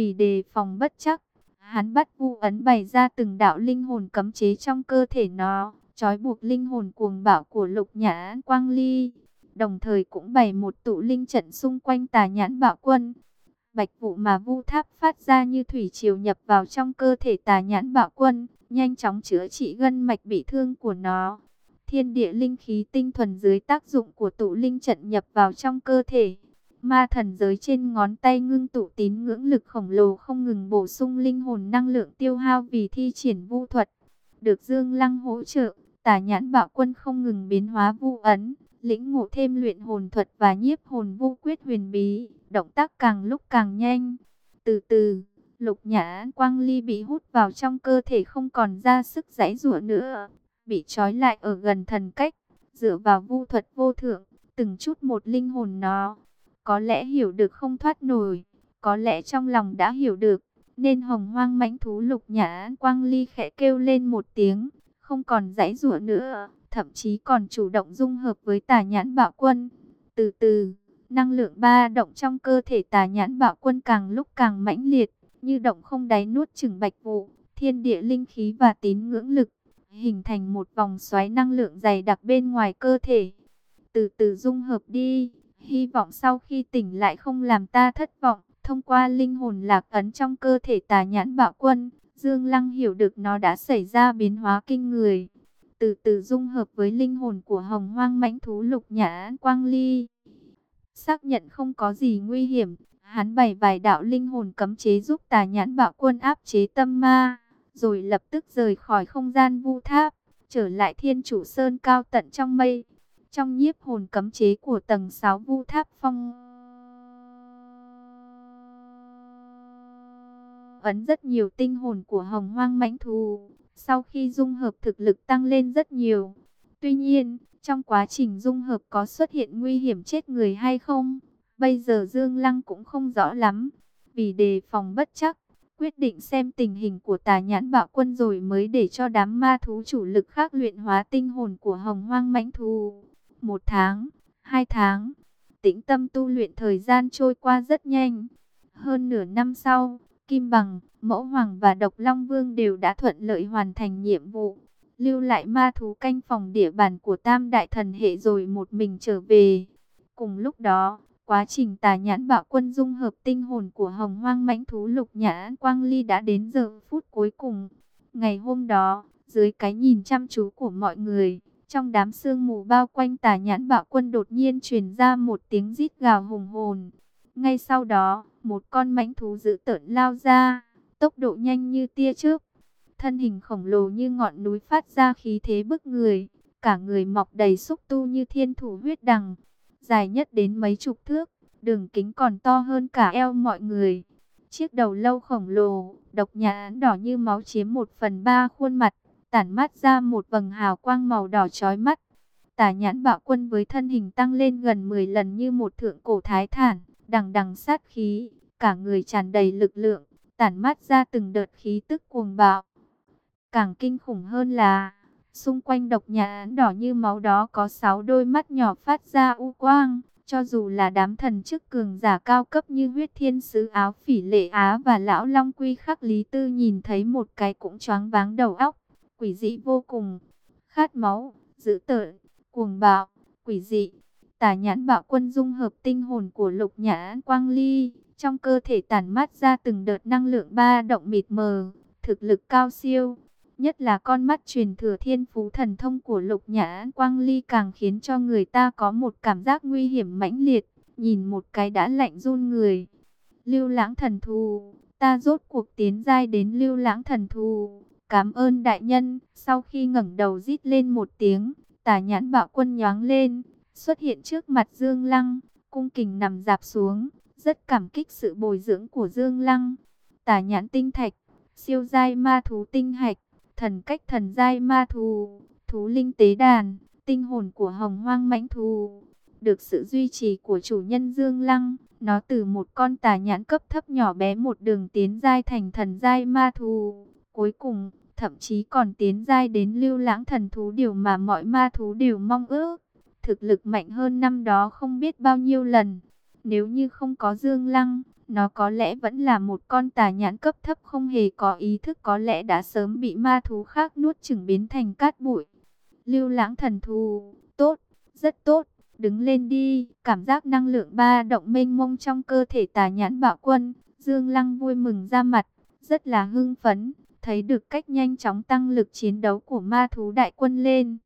Vì đề phòng bất chắc, hắn bắt vu ấn bày ra từng đạo linh hồn cấm chế trong cơ thể nó, trói buộc linh hồn cuồng bạo của lục nhã quang ly. Đồng thời cũng bày một tụ linh trận xung quanh tà nhãn bạo quân. Bạch vụ mà vu tháp phát ra như thủy triều nhập vào trong cơ thể tà nhãn bạo quân, nhanh chóng chữa trị gân mạch bị thương của nó. Thiên địa linh khí tinh thuần dưới tác dụng của tụ linh trận nhập vào trong cơ thể. Ma thần giới trên ngón tay ngưng tụ tín ngưỡng lực khổng lồ không ngừng bổ sung linh hồn năng lượng tiêu hao vì thi triển vu thuật. Được Dương Lăng hỗ trợ, tả nhãn bạo quân không ngừng biến hóa vu ấn, lĩnh ngộ thêm luyện hồn thuật và nhiếp hồn vu quyết huyền bí, động tác càng lúc càng nhanh. Từ từ, lục nhã quang ly bị hút vào trong cơ thể không còn ra sức giãy giụa nữa, bị trói lại ở gần thần cách, dựa vào vu thuật vô thượng, từng chút một linh hồn nó. Có lẽ hiểu được không thoát nổi, có lẽ trong lòng đã hiểu được, nên hồng hoang mãnh thú lục nhã quang ly khẽ kêu lên một tiếng, không còn giãy giụa nữa, thậm chí còn chủ động dung hợp với tà nhãn bạo quân. Từ từ, năng lượng ba động trong cơ thể tà nhãn bạo quân càng lúc càng mãnh liệt, như động không đáy nuốt chừng bạch vụ, thiên địa linh khí và tín ngưỡng lực, hình thành một vòng xoáy năng lượng dày đặc bên ngoài cơ thể. Từ từ dung hợp đi, hy vọng sau khi tỉnh lại không làm ta thất vọng, thông qua linh hồn lạc ấn trong cơ thể tà nhãn bạo quân, Dương Lăng hiểu được nó đã xảy ra biến hóa kinh người. Từ từ dung hợp với linh hồn của hồng hoang mãnh thú lục nhã quang ly. Xác nhận không có gì nguy hiểm, hắn bày vài đạo linh hồn cấm chế giúp tà nhãn bạo quân áp chế tâm ma, rồi lập tức rời khỏi không gian vu tháp, trở lại thiên chủ sơn cao tận trong mây. Trong nhiếp hồn cấm chế của tầng 6 vu tháp phong ấn rất nhiều tinh hồn của hồng hoang mãnh thù Sau khi dung hợp thực lực tăng lên rất nhiều. Tuy nhiên, trong quá trình dung hợp có xuất hiện nguy hiểm chết người hay không? Bây giờ Dương Lăng cũng không rõ lắm. Vì đề phòng bất chắc, quyết định xem tình hình của tà nhãn bạo quân rồi mới để cho đám ma thú chủ lực khác luyện hóa tinh hồn của hồng hoang mãnh thù một tháng, hai tháng, tĩnh tâm tu luyện thời gian trôi qua rất nhanh. Hơn nửa năm sau, Kim Bằng, Mẫu Hoàng và Độc Long Vương đều đã thuận lợi hoàn thành nhiệm vụ. Lưu lại ma thú canh phòng địa bàn của Tam Đại Thần Hệ rồi một mình trở về. Cùng lúc đó, quá trình tà nhãn bạo quân dung hợp tinh hồn của hồng hoang mãnh thú lục nhãn quang ly đã đến giờ phút cuối cùng. Ngày hôm đó, dưới cái nhìn chăm chú của mọi người, trong đám sương mù bao quanh tà nhãn bạo quân đột nhiên truyền ra một tiếng rít gào hùng hồn. Ngay sau đó, một con mãnh thú dữ tợn lao ra, tốc độ nhanh như tia chớp, thân hình khổng lồ như ngọn núi phát ra khí thế bức người, cả người mọc đầy xúc tu như thiên thủ huyết đằng, dài nhất đến mấy chục thước, đường kính còn to hơn cả eo mọi người. Chiếc đầu lâu khổng lồ, độc nhãn đỏ như máu chiếm một phần ba khuôn mặt, tản mát ra một vầng hào quang màu đỏ chói mắt. Tả nhãn bạo quân với thân hình tăng lên gần 10 lần như một thượng cổ thái thản, đằng đằng sát khí, cả người tràn đầy lực lượng, tản mát ra từng đợt khí tức cuồng bạo. Càng kinh khủng hơn là, xung quanh độc nhãn đỏ như máu đó có sáu đôi mắt nhỏ phát ra u quang, cho dù là đám thần chức cường giả cao cấp như huyết thiên sứ áo phỉ lệ Á và lão long quy khắc lý tư nhìn thấy một cái cũng choáng váng đầu óc, quỷ dị vô cùng, khát máu, dữ tợn, cuồng bạo, quỷ dị. Tả nhãn bạo quân dung hợp tinh hồn của lục nhãn quang ly, trong cơ thể tản mát ra từng đợt năng lượng ba động mịt mờ, thực lực cao siêu. Nhất là con mắt truyền thừa thiên phú thần thông của lục nhãn quang ly càng khiến cho người ta có một cảm giác nguy hiểm mãnh liệt, nhìn một cái đã lạnh run người. Lưu lãng thần thù, ta rốt cuộc tiến giai đến lưu lãng thần thù. Cảm ơn đại nhân, sau khi ngẩng đầu rít lên một tiếng, tà nhãn bạo quân nhoáng lên, xuất hiện trước mặt Dương Lăng, cung kình nằm dạp xuống, rất cảm kích sự bồi dưỡng của Dương Lăng. tà nhãn tinh thạch, siêu giai ma thú tinh hạch, thần cách thần giai ma thú, thú linh tế đàn, tinh hồn của hồng hoang mãnh thú. Được sự duy trì của chủ nhân Dương Lăng, nó từ một con tà nhãn cấp thấp nhỏ bé một đường tiến giai thành thần giai ma thú. Cuối cùng, thậm chí còn tiến giai đến lưu lãng thần thú điều mà mọi ma thú đều mong ước thực lực mạnh hơn năm đó không biết bao nhiêu lần. Nếu như không có Dương Lăng, Nó có lẽ vẫn là một con tà nhãn cấp thấp không hề có ý thức có lẽ đã sớm bị ma thú khác nuốt chửng biến thành cát bụi. Lưu lãng thần thú tốt, rất tốt, đứng lên đi, cảm giác năng lượng ba động mênh mông trong cơ thể tà nhãn bạo quân. Dương Lăng vui mừng ra mặt, rất là hưng phấn, thấy được cách nhanh chóng tăng lực chiến đấu của ma thú đại quân lên.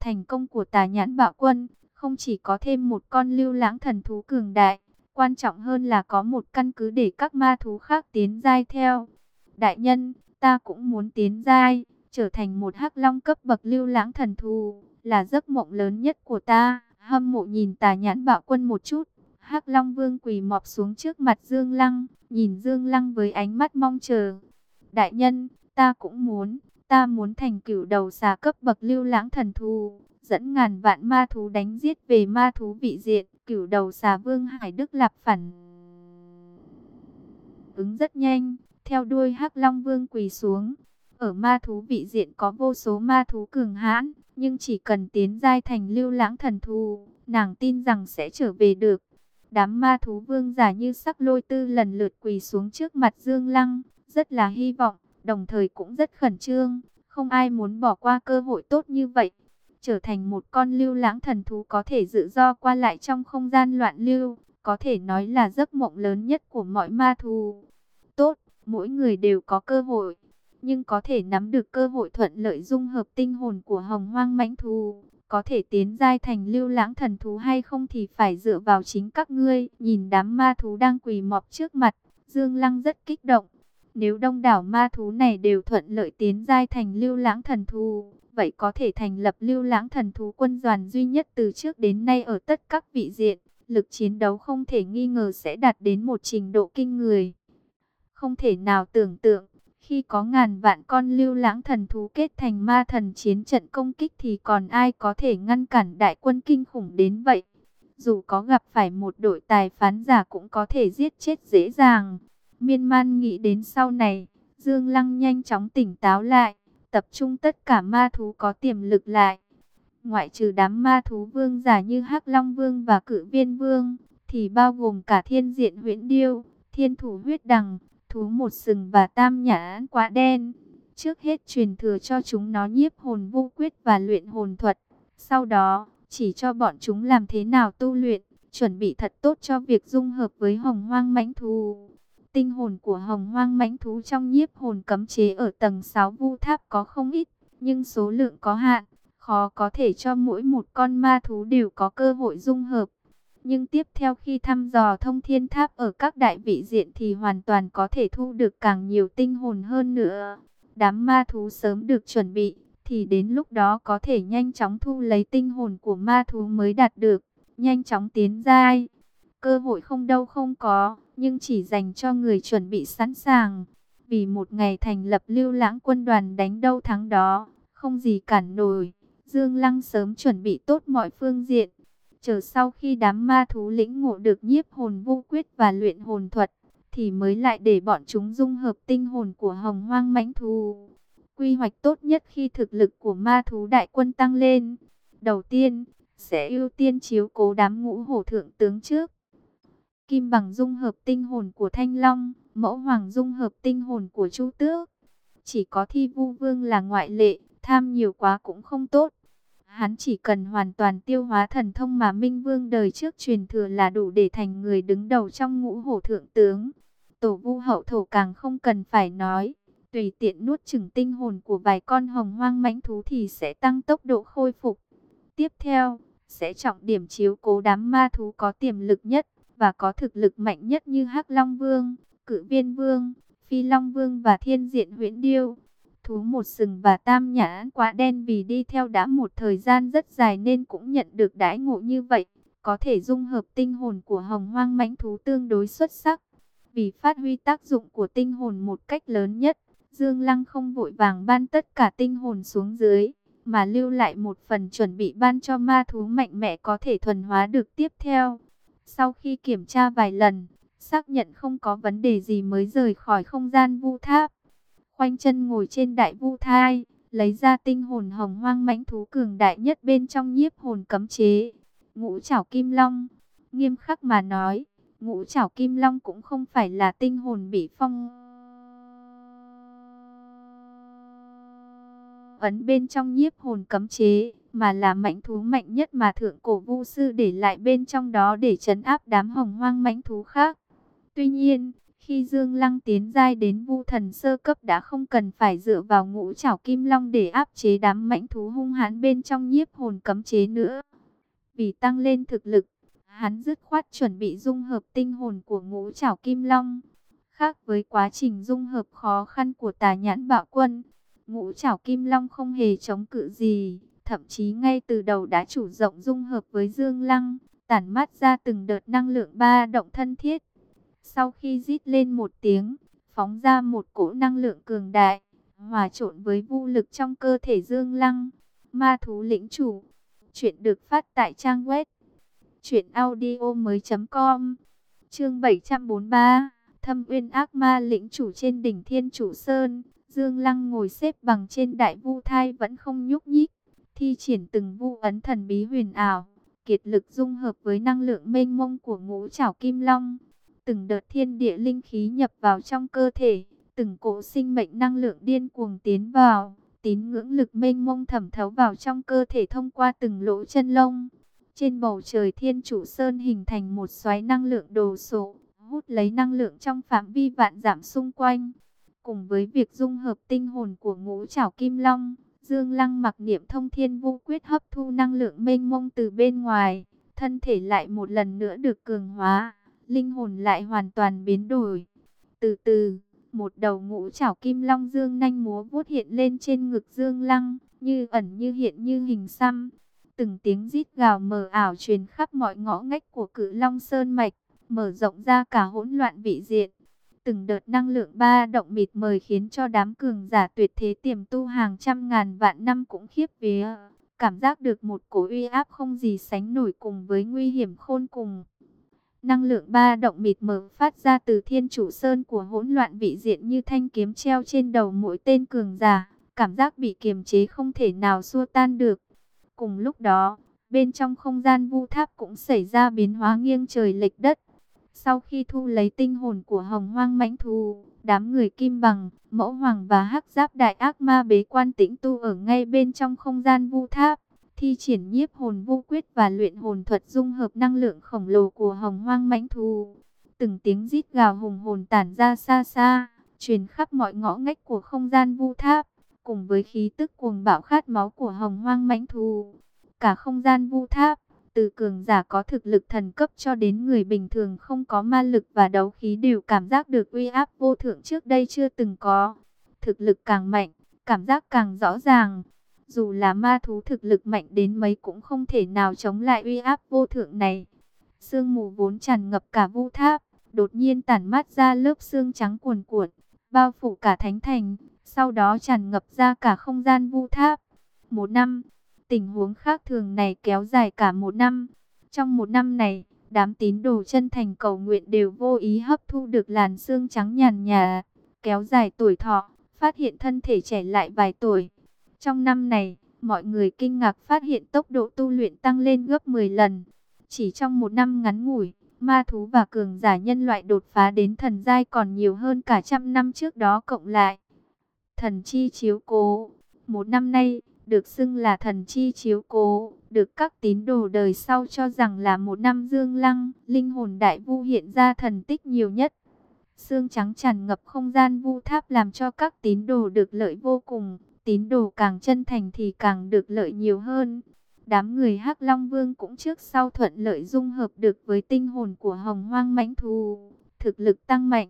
Thành công của tà nhãn bạo quân, không chỉ có thêm một con lưu lãng thần thú cường đại, quan trọng hơn là có một căn cứ để các ma thú khác tiến giai theo. Đại nhân, ta cũng muốn tiến giai, trở thành một hắc long cấp bậc lưu lãng thần thú, là giấc mộng lớn nhất của ta. Hâm mộ nhìn tà nhãn bạo quân một chút, hắc long vương quỳ mọp xuống trước mặt Dương Lăng, nhìn Dương Lăng với ánh mắt mong chờ. Đại nhân, ta cũng muốn, ta muốn thành cửu đầu xà cấp bậc lưu lãng thần thú, dẫn ngàn vạn ma thú đánh giết về ma thú vị diện, cửu đầu xà vương Hải Đức Lạp phản. Ứng rất nhanh, theo đuôi hắc long vương quỳ xuống. Ở ma thú vị diện có vô số ma thú cường hãn, nhưng chỉ cần tiến giai thành lưu lãng thần thú, nàng tin rằng sẽ trở về được. Đám ma thú vương giả như sắc lôi tư lần lượt quỳ xuống trước mặt Dương Lăng, rất là hy vọng, đồng thời cũng rất khẩn trương, không ai muốn bỏ qua cơ hội tốt như vậy. Trở thành một con lưu lãng thần thú có thể tự do qua lại trong không gian loạn lưu, có thể nói là giấc mộng lớn nhất của mọi ma thú. Tốt, mỗi người đều có cơ hội, nhưng có thể nắm được cơ hội thuận lợi dung hợp tinh hồn của hồng hoang mãnh thú, có thể tiến giai thành lưu lãng thần thú hay không thì phải dựa vào chính các ngươi. Nhìn đám ma thú đang quỳ mọp trước mặt, Dương Lăng rất kích động. Nếu đông đảo ma thú này đều thuận lợi tiến giai thành lưu lãng thần thú, vậy có thể thành lập lưu lãng thần thú quân đoàn duy nhất từ trước đến nay ở tất các vị diện. Lực chiến đấu không thể nghi ngờ sẽ đạt đến một trình độ kinh người. Không thể nào tưởng tượng, khi có ngàn vạn con lưu lãng thần thú kết thành ma thần chiến trận công kích thì còn ai có thể ngăn cản đại quân kinh khủng đến vậy. Dù có gặp phải một đội tài phán giả cũng có thể giết chết dễ dàng. Miên man nghĩ đến sau này, Dương Lăng nhanh chóng tỉnh táo lại, tập trung tất cả ma thú có tiềm lực lại. Ngoại trừ đám ma thú vương giả như hắc Long Vương và Cự Viên Vương, thì bao gồm cả thiên diện huyễn điêu, thiên thủ huyết đằng, thú một sừng và tam nhãn quá đen. Trước hết truyền thừa cho chúng nó nhiếp hồn vô quyết và luyện hồn thuật. Sau đó, chỉ cho bọn chúng làm thế nào tu luyện, chuẩn bị thật tốt cho việc dung hợp với hồng hoang mãnh thú. Tinh hồn của hồng hoang mãnh thú trong nhiếp hồn cấm chế ở tầng 6 vu tháp có không ít, nhưng số lượng có hạn, khó có thể cho mỗi một con ma thú đều có cơ hội dung hợp. Nhưng tiếp theo khi thăm dò thông thiên tháp ở các đại vị diện thì hoàn toàn có thể thu được càng nhiều tinh hồn hơn nữa. Đám ma thú sớm được chuẩn bị, thì đến lúc đó có thể nhanh chóng thu lấy tinh hồn của ma thú mới đạt được, nhanh chóng tiến giai. Cơ hội không đâu không có, nhưng chỉ dành cho người chuẩn bị sẵn sàng. Vì một ngày thành lập lưu lãng quân đoàn đánh đâu thắng đó, không gì cản nổi. Dương Lăng sớm chuẩn bị tốt mọi phương diện, Chờ sau khi đám ma thú lĩnh ngộ được nhiếp hồn vô quyết và luyện hồn thuật, thì mới lại để bọn chúng dung hợp tinh hồn của hồng hoang mãnh thú. Quy hoạch tốt nhất khi thực lực của ma thú đại quân tăng lên. Đầu tiên, sẽ ưu tiên chiếu cố đám ngũ hổ thượng tướng trước. Kim bằng dung hợp tinh hồn của Thanh Long, mẫu hoàng dung hợp tinh hồn của Chu Tước. Chỉ có thi vu vương là ngoại lệ, tham nhiều quá cũng không tốt. Hắn chỉ cần hoàn toàn tiêu hóa thần thông mà Minh Vương đời trước truyền thừa là đủ để thành người đứng đầu trong ngũ hổ thượng tướng. Tổ vu hậu thổ càng không cần phải nói. Tùy tiện nuốt chừng tinh hồn của vài con hồng hoang mãnh thú thì sẽ tăng tốc độ khôi phục. Tiếp theo, sẽ trọng điểm chiếu cố đám ma thú có tiềm lực nhất và có thực lực mạnh nhất như hắc Long Vương, Cự Viên Vương, Phi Long Vương và Thiên Diện Huyễn Điêu. Thú một sừng và tam nhãn quá đen vì đi theo đã một thời gian rất dài nên cũng nhận được đãi ngộ như vậy. Có thể dung hợp tinh hồn của hồng hoang mãnh thú tương đối xuất sắc. Vì phát huy tác dụng của tinh hồn một cách lớn nhất, Dương Lăng không vội vàng ban tất cả tinh hồn xuống dưới, mà lưu lại một phần chuẩn bị ban cho ma thú mạnh mẽ có thể thuần hóa được tiếp theo. Sau khi kiểm tra vài lần, xác nhận không có vấn đề gì mới rời khỏi không gian vu tháp khoanh chân ngồi trên đại vu thai, lấy ra tinh hồn hồng hoang mãnh thú cường đại nhất bên trong nhiếp hồn cấm chế. Ngũ chảo kim long, nghiêm khắc mà nói, ngũ trảo kim long cũng không phải là tinh hồn bị phong ấn bên trong nhiếp hồn cấm chế, mà là mãnh thú mạnh nhất mà thượng cổ vu sư để lại bên trong đó để trấn áp đám hồng hoang mãnh thú khác. Tuy nhiên, khi Dương Lăng tiến giai đến vu thần sơ cấp đã không cần phải dựa vào ngũ trảo kim long để áp chế đám mãnh thú hung hãn bên trong nhiếp hồn cấm chế nữa. Vì tăng lên thực lực, hắn dứt khoát chuẩn bị dung hợp tinh hồn của ngũ trảo kim long. Khác với quá trình dung hợp khó khăn của tà nhãn bạo quân, ngũ trảo kim long không hề chống cự gì, thậm chí ngay từ đầu đã chủ rộng dung hợp với Dương Lăng, tản mát ra từng đợt năng lượng ba động thân thiết. Sau khi rít lên một tiếng, phóng ra một cỗ năng lượng cường đại, hòa trộn với vũ lực trong cơ thể Dương Lăng, ma thú lĩnh chủ. Chuyện được phát tại trang web truyệnaudiomoi.com. Chương 743, Thâm Uyên Ác Ma lĩnh chủ trên đỉnh Thiên Chủ Sơn, Dương Lăng ngồi xếp bằng trên đại vu thai vẫn không nhúc nhích, thi triển từng vu ấn thần bí huyền ảo, kiệt lực dung hợp với năng lượng mênh mông của ngũ trảo kim long. Từng đợt thiên địa linh khí nhập vào trong cơ thể, từng cỗ sinh mệnh năng lượng điên cuồng tiến vào, tín ngưỡng lực mênh mông thẩm thấu vào trong cơ thể thông qua từng lỗ chân lông. Trên bầu trời thiên chủ sơn hình thành một xoáy năng lượng đồ sộ, hút lấy năng lượng trong phạm vi vạn giảm xung quanh. Cùng với việc dung hợp tinh hồn của ngũ trảo kim long, Dương Lăng mặc niệm thông thiên vu quyết hấp thu năng lượng mênh mông từ bên ngoài, thân thể lại một lần nữa được cường hóa, linh hồn lại hoàn toàn biến đổi. Từ từ, một đầu ngũ trảo kim long dương nhanh múa vuốt hiện lên trên ngực Dương Lăng, như ẩn như hiện như hình xăm. Từng tiếng rít gào mờ ảo truyền khắp mọi ngõ ngách của cự long sơn mạch, mở rộng ra cả hỗn loạn vị diện. Từng đợt năng lượng ba động mịt mời khiến cho đám cường giả tuyệt thế tiềm tu hàng trăm ngàn vạn năm cũng khiếp vía. Cảm giác được một cổ uy áp không gì sánh nổi cùng với nguy hiểm khôn cùng. Năng lượng ba động mịt mờ phát ra từ thiên chủ sơn của hỗn loạn vị diện như thanh kiếm treo trên đầu mỗi tên cường giả. Cảm giác bị kiềm chế không thể nào xua tan được. Cùng lúc đó, bên trong không gian vu tháp cũng xảy ra biến hóa nghiêng trời lệch đất. Sau khi thu lấy tinh hồn của hồng hoang mãnh thú, đám người kim bằng, mẫu hoàng và hắc giáp đại ác ma bế quan tĩnh tu ở ngay bên trong không gian vu tháp. Thi triển nhiếp hồn vu quyết và luyện hồn thuật dung hợp năng lượng khổng lồ của hồng hoang mãnh thú. Từng tiếng rít gào hùng hồn tản ra xa xa, truyền khắp mọi ngõ ngách của không gian vu tháp, cùng với khí tức cuồng bạo khát máu của hồng hoang mãnh thú. Cả không gian vu tháp từ cường giả có thực lực thần cấp cho đến người bình thường không có ma lực và đấu khí đều cảm giác được uy áp vô thượng trước đây chưa từng có. Thực lực càng mạnh, cảm giác càng rõ ràng. Dù là ma thú thực lực mạnh đến mấy cũng không thể nào chống lại uy áp vô thượng này. Sương mù vốn tràn ngập cả vu tháp, đột nhiên tản mát ra lớp xương trắng cuồn cuộn, bao phủ cả thánh thành, sau đó tràn ngập ra cả không gian vu tháp. Một năm, Tình huống khác thường này kéo dài cả một năm. Trong một năm này, đám tín đồ chân thành cầu nguyện đều vô ý hấp thu được làn xương trắng nhàn nhà, kéo dài tuổi thọ, phát hiện thân thể trẻ lại vài tuổi. Trong năm này, mọi người kinh ngạc phát hiện tốc độ tu luyện tăng lên gấp 10 lần. Chỉ trong một năm ngắn ngủi, ma thú và cường giả nhân loại đột phá đến thần giai còn nhiều hơn cả trăm năm trước đó cộng lại. Thần chi chiếu cố, một năm nay, được xưng là thần chi chiếu cố, được các tín đồ đời sau cho rằng là một năm dương lăng, linh hồn đại vu hiện ra thần tích nhiều nhất. xương trắng tràn ngập không gian vu tháp làm cho các tín đồ được lợi vô cùng, tín đồ càng chân thành thì càng được lợi nhiều hơn. Đám người hắc Long Vương cũng trước sau thuận lợi dung hợp được với tinh hồn của hồng hoang mãnh thú, thực lực tăng mạnh.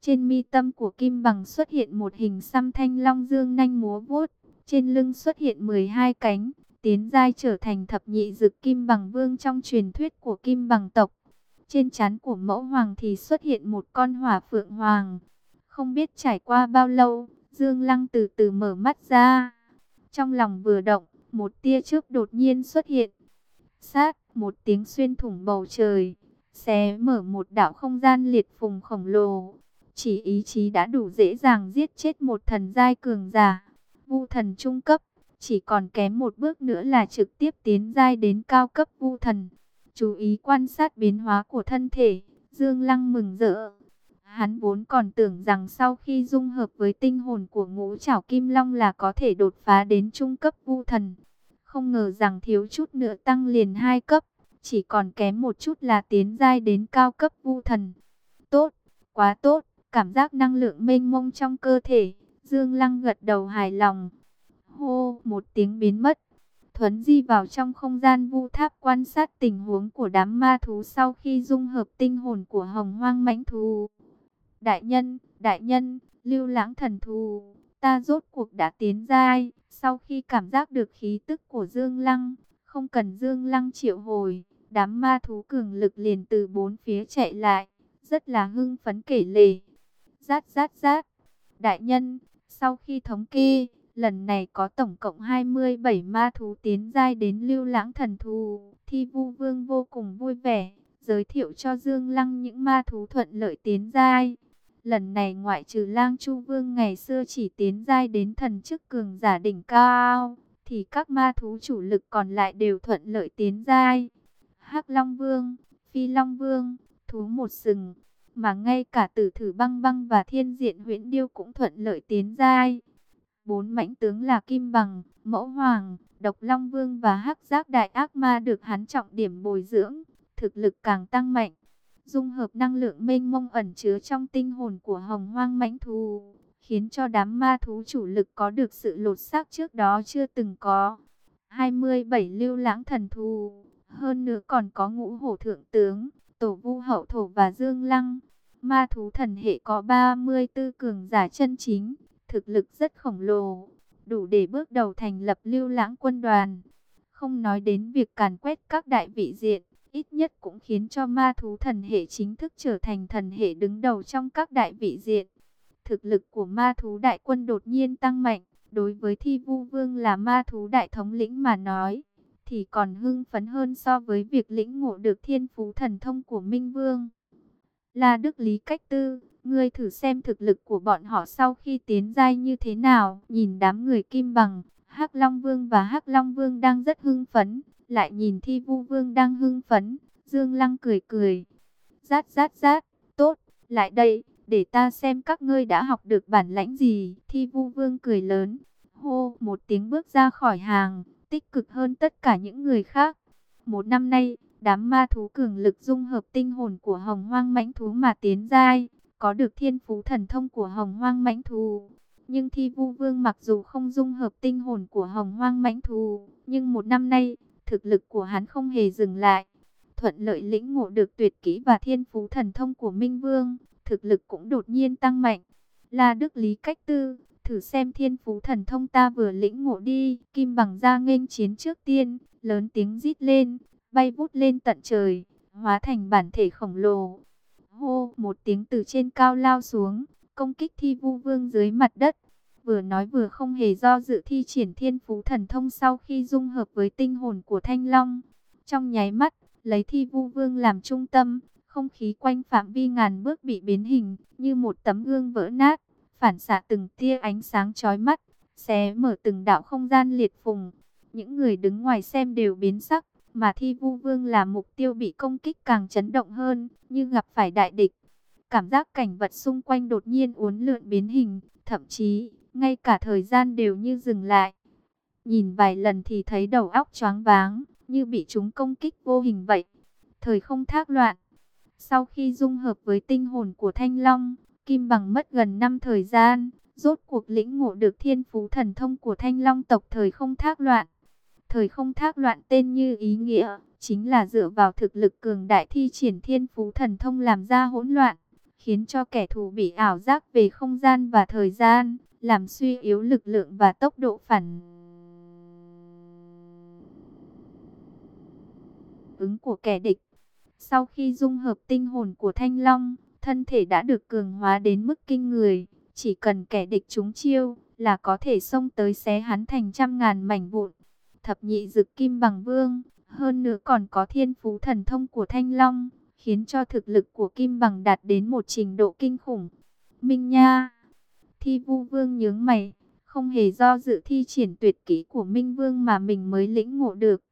Trên mi tâm của Kim Bằng xuất hiện một hình xăm thanh long dương nanh múa vuốt, trên lưng xuất hiện 12 cánh, tiến giai trở thành thập nhị dực kim bằng vương trong truyền thuyết của kim bằng tộc. Trên trán của mẫu hoàng thì xuất hiện một con hỏa phượng hoàng. Không biết trải qua bao lâu, Dương Lăng từ từ mở mắt ra. Trong lòng vừa động, một tia chớp đột nhiên xuất hiện. Sát, một tiếng xuyên thủng bầu trời, xé mở một đạo không gian liệt phùng khổng lồ. Chỉ ý chí đã đủ dễ dàng giết chết một thần giai cường giả vu thần trung cấp, chỉ còn kém một bước nữa là trực tiếp tiến giai đến cao cấp vu thần. Chú ý quan sát biến hóa của thân thể, Dương Lăng mừng rỡ. Hắn vốn còn tưởng rằng sau khi dung hợp với tinh hồn của ngũ trảo kim long là có thể đột phá đến trung cấp vu thần. Không ngờ rằng thiếu chút nữa tăng liền hai cấp, chỉ còn kém một chút là tiến giai đến cao cấp vu thần. Tốt, quá tốt, cảm giác năng lượng mênh mông trong cơ thể, Dương Lăng gật đầu hài lòng. Hô, một tiếng biến mất. Thuấn di vào trong không gian vu tháp quan sát tình huống của đám ma thú sau khi dung hợp tinh hồn của hồng hoang mãnh thú. Đại nhân, đại nhân, lưu lãng thần thù, ta rốt cuộc đã tiến giai. Sau khi cảm giác được khí tức của Dương Lăng, không cần Dương Lăng triệu hồi, đám ma thú cường lực liền từ bốn phía chạy lại, rất là hưng phấn kể lể. Rát rát rát, đại nhân, sau khi thống kê, lần này có tổng cộng 27 ma thú tiến giai đến lưu lãng thần thù. Thi vu vương vô cùng vui vẻ, giới thiệu cho Dương Lăng những ma thú thuận lợi tiến giai. Lần này ngoại trừ lang chu vương ngày xưa chỉ tiến giai đến thần chức cường giả đỉnh cao, thì các ma thú chủ lực còn lại đều thuận lợi tiến giai. hắc Long Vương, Phi Long Vương, thú một sừng, mà ngay cả tử thử băng băng và thiên diện huyễn điêu cũng thuận lợi tiến giai. Bốn mãnh tướng là Kim Bằng, Mẫu Hoàng, Độc Long Vương và hắc Giác Đại Ác Ma được hắn trọng điểm bồi dưỡng, thực lực càng tăng mạnh dung hợp năng lượng mênh mông ẩn chứa trong tinh hồn của hồng hoang mãnh thú, khiến cho đám ma thú chủ lực có được sự lột xác trước đó chưa từng có. 27 lưu lãng thần thú, hơn nữa còn có ngũ hổ thượng tướng, tổ vu hậu thổ và dương lăng. Ma thú thần hệ có 34 cường giả chân chính, thực lực rất khổng lồ, đủ để bước đầu thành lập lưu lãng quân đoàn. Không nói đến việc càn quét các đại vị diện, ít nhất cũng khiến cho ma thú thần hệ chính thức trở thành thần hệ đứng đầu trong các đại vị diện. Thực lực của ma thú đại quân đột nhiên tăng mạnh, đối với thi vu vương là ma thú đại thống lĩnh mà nói, thì còn hưng phấn hơn so với việc lĩnh ngộ được thiên phú thần thông của Minh Vương. Là Đức Lý Cách Tư, ngươi thử xem thực lực của bọn họ sau khi tiến giai như thế nào, nhìn đám người kim bằng, Hắc Long Vương và Hắc Long Vương đang rất hưng phấn, lại nhìn Thi Vu Vương đang hưng phấn, Dương Lăng cười cười. Rát rát rát, tốt, lại đây, để ta xem các ngươi đã học được bản lãnh gì. Thi Vu Vương cười lớn, hô một tiếng bước ra khỏi hàng, tích cực hơn tất cả những người khác. Một năm nay, đám ma thú cường lực dung hợp tinh hồn của hồng hoang mãnh thú mà tiến giai, có được thiên phú thần thông của hồng hoang mãnh thú. Nhưng Thi Vu Vương mặc dù không dung hợp tinh hồn của hồng hoang mãnh thú, nhưng một năm nay, thực lực của hắn không hề dừng lại. Thuận lợi lĩnh ngộ được tuyệt kỹ và thiên phú thần thông của Minh Vương, thực lực cũng đột nhiên tăng mạnh. Là Đức Lý Cách Tư, thử xem thiên phú thần thông ta vừa lĩnh ngộ đi. Kim bằng ra nghênh chiến trước tiên, lớn tiếng rít lên, bay vút lên tận trời, hóa thành bản thể khổng lồ. Hô, một tiếng từ trên cao lao xuống, công kích thi vu vương dưới mặt đất vừa nói vừa không hề do dự thi triển thiên phú thần thông sau khi dung hợp với tinh hồn của Thanh Long. Trong nháy mắt, lấy thi vu vương làm trung tâm, không khí quanh phạm vi ngàn bước bị biến hình, như một tấm gương vỡ nát, phản xạ từng tia ánh sáng chói mắt, xé mở từng đạo không gian liệt phùng. Những người đứng ngoài xem đều biến sắc, mà thi vu vương là mục tiêu bị công kích càng chấn động hơn, như gặp phải đại địch. Cảm giác cảnh vật xung quanh đột nhiên uốn lượn biến hình, thậm chí ngay cả thời gian đều như dừng lại. Nhìn vài lần thì thấy đầu óc choáng váng, như bị chúng công kích vô hình vậy. Thời không thác loạn. Sau khi dung hợp với tinh hồn của Thanh Long, Kim Bằng mất gần năm thời gian, rốt cuộc lĩnh ngộ được thiên phú thần thông của Thanh Long tộc thời không thác loạn. Thời không thác loạn tên như ý nghĩa, chính là dựa vào thực lực cường đại thi triển thiên phú thần thông làm ra hỗn loạn, khiến cho kẻ thù bị ảo giác về không gian và thời gian, làm suy yếu lực lượng và tốc độ phản ứng của kẻ địch. Sau khi dung hợp tinh hồn của Thanh Long, thân thể đã được cường hóa đến mức kinh người, chỉ cần kẻ địch trúng chiêu là có thể xông tới xé hắn thành trăm ngàn mảnh vụn. Thập nhị dực kim bằng vương, hơn nữa còn có thiên phú thần thông của Thanh Long, khiến cho thực lực của kim bằng đạt đến một trình độ kinh khủng. Minh Nha Thi vu vương nhướng mày, không hề do dự thi triển tuyệt kỹ của Minh Vương mà mình mới lĩnh ngộ được.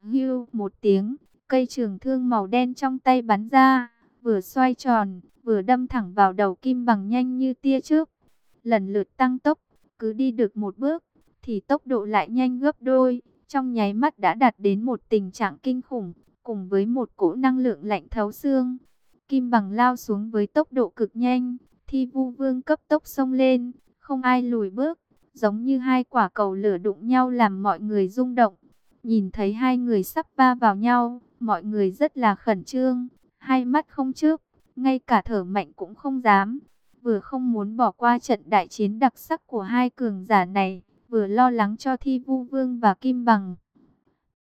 Hưu một tiếng, cây trường thương màu đen trong tay bắn ra, vừa xoay tròn, vừa đâm thẳng vào đầu kim bằng nhanh như tia trước. Lần lượt tăng tốc, cứ đi được một bước, thì tốc độ lại nhanh gấp đôi, trong nháy mắt đã đạt đến một tình trạng kinh khủng, cùng với một cỗ năng lượng lạnh thấu xương. Kim bằng lao xuống với tốc độ cực nhanh, thi vu vương cấp tốc xông lên, không ai lùi bước, giống như hai quả cầu lửa đụng nhau làm mọi người rung động. Nhìn thấy hai người sắp va vào nhau, mọi người rất là khẩn trương, hai mắt không trước, ngay cả thở mạnh cũng không dám. Vừa không muốn bỏ qua trận đại chiến đặc sắc của hai cường giả này, vừa lo lắng cho Thi Vu Vương và Kim Bằng.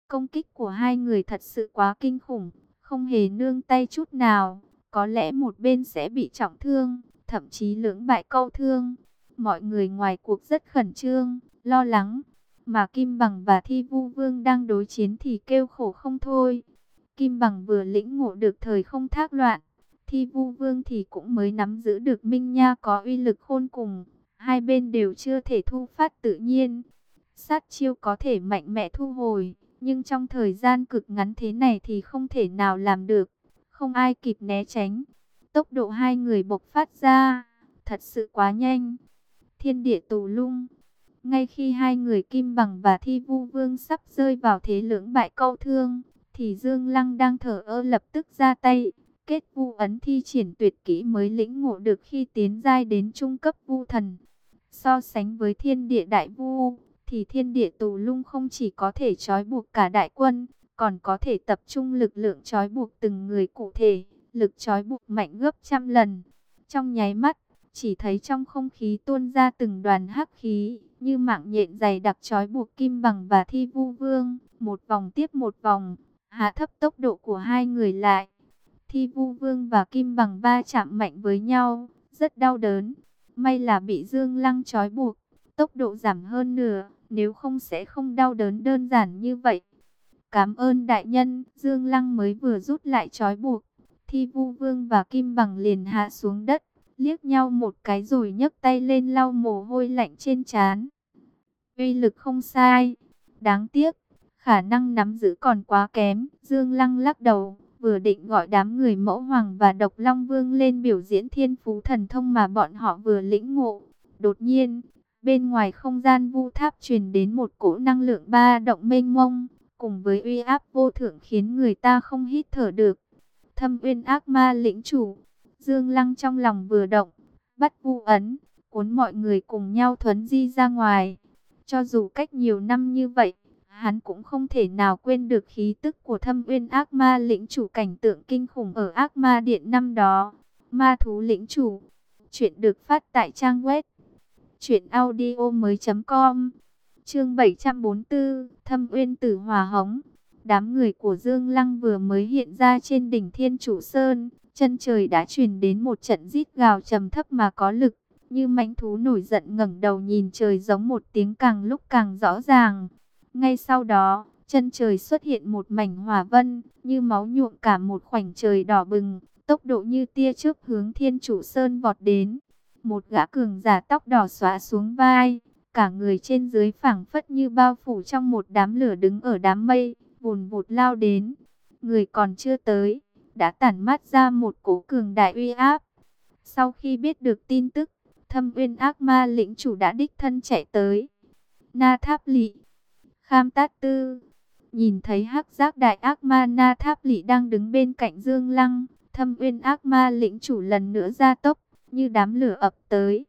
Công kích của hai người thật sự quá kinh khủng, không hề nương tay chút nào, có lẽ một bên sẽ bị trọng thương, thậm chí lưỡng bại câu thương. Mọi người ngoài cuộc rất khẩn trương, lo lắng, mà Kim Bằng và Thi Vu Vương đang đối chiến thì kêu khổ không thôi. Kim Bằng vừa lĩnh ngộ được thời không thác loạn, Thi Vu Vương thì cũng mới nắm giữ được Minh Nha có uy lực khôn cùng. Hai bên đều chưa thể thu phát tự nhiên. Sát chiêu có thể mạnh mẽ thu hồi, nhưng trong thời gian cực ngắn thế này thì không thể nào làm được. Không ai kịp né tránh. Tốc độ hai người bộc phát ra, thật sự quá nhanh. Thiên địa tù lung. Ngay khi hai người Kim Bằng và Thi Vu Vương sắp rơi vào thế lưỡng bại câu thương, thì Dương Lăng đang thở ơ lập tức ra tay. Kết vu ấn thi triển tuyệt kỹ mới lĩnh ngộ được khi tiến giai đến trung cấp vu thần. So sánh với thiên địa đại vu, thì thiên địa tù lung không chỉ có thể trói buộc cả đại quân, còn có thể tập trung lực lượng trói buộc từng người cụ thể, lực trói buộc mạnh gấp trăm lần. Trong nháy mắt, chỉ thấy trong không khí tuôn ra từng đoàn hắc khí, như mạng nhện dày đặc trói buộc kim bằng và thi vu vương, một vòng tiếp một vòng, hạ thấp tốc độ của hai người lại. Thi vu vương và kim bằng va chạm mạnh với nhau, rất đau đớn. May là bị Dương Lăng trói buộc, tốc độ giảm hơn nửa, nếu không sẽ không đau đớn đơn giản như vậy. Cảm ơn đại nhân, Dương Lăng mới vừa rút lại trói buộc. Thi vu vương và kim bằng liền hạ xuống đất, liếc nhau một cái rồi nhấc tay lên lau mồ hôi lạnh trên trán. Uy lực không sai, đáng tiếc, khả năng nắm giữ còn quá kém. Dương Lăng lắc đầu, vừa định gọi đám người mẫu hoàng và độc long vương lên biểu diễn thiên phú thần thông mà bọn họ vừa lĩnh ngộ. Đột nhiên, bên ngoài không gian vu tháp truyền đến một cỗ năng lượng ba động mênh mông, cùng với uy áp vô thượng khiến người ta không hít thở được. Thâm uyên ác ma lĩnh chủ, Dương Lăng trong lòng vừa động, bắt vu ấn, cuốn mọi người cùng nhau thuấn di ra ngoài. Cho dù cách nhiều năm như vậy, hắn cũng không thể nào quên được khí tức của thâm uyên ác ma lĩnh chủ cảnh tượng kinh khủng ở ác ma điện năm đó. Ma thú lĩnh chủ, chuyện được phát tại trang web truyệnaudiomoi.com. Chương 744, Thâm Uyên Tử Hòa Hống. Đám người của Dương Lăng vừa mới hiện ra trên đỉnh Thiên Chủ Sơn, chân trời đã truyền đến một trận rít gào trầm thấp mà có lực, như mãnh thú nổi giận ngẩng đầu nhìn trời giống một tiếng càng lúc càng rõ ràng. Ngay sau đó, chân trời xuất hiện một mảnh hỏa vân, như máu nhuộm cả một khoảnh trời đỏ bừng, tốc độ như tia chớp hướng Thiên Chủ Sơn vọt đến. Một gã cường giả tóc đỏ xóa xuống vai, cả người trên dưới phảng phất như bao phủ trong một đám lửa đứng ở đám mây, vùn vụt lao đến. Người còn chưa tới, đã tản mát ra một cổ cường đại uy áp. Sau khi biết được tin tức, thâm uyên ác ma lĩnh chủ đã đích thân chạy tới. Na Tháp Lị, Kham Tát Tư, nhìn thấy hắc giác đại ác ma Na Tháp Lị đang đứng bên cạnh Dương Lăng, thâm uyên ác ma lĩnh chủ lần nữa ra tốc, như đám lửa ập tới.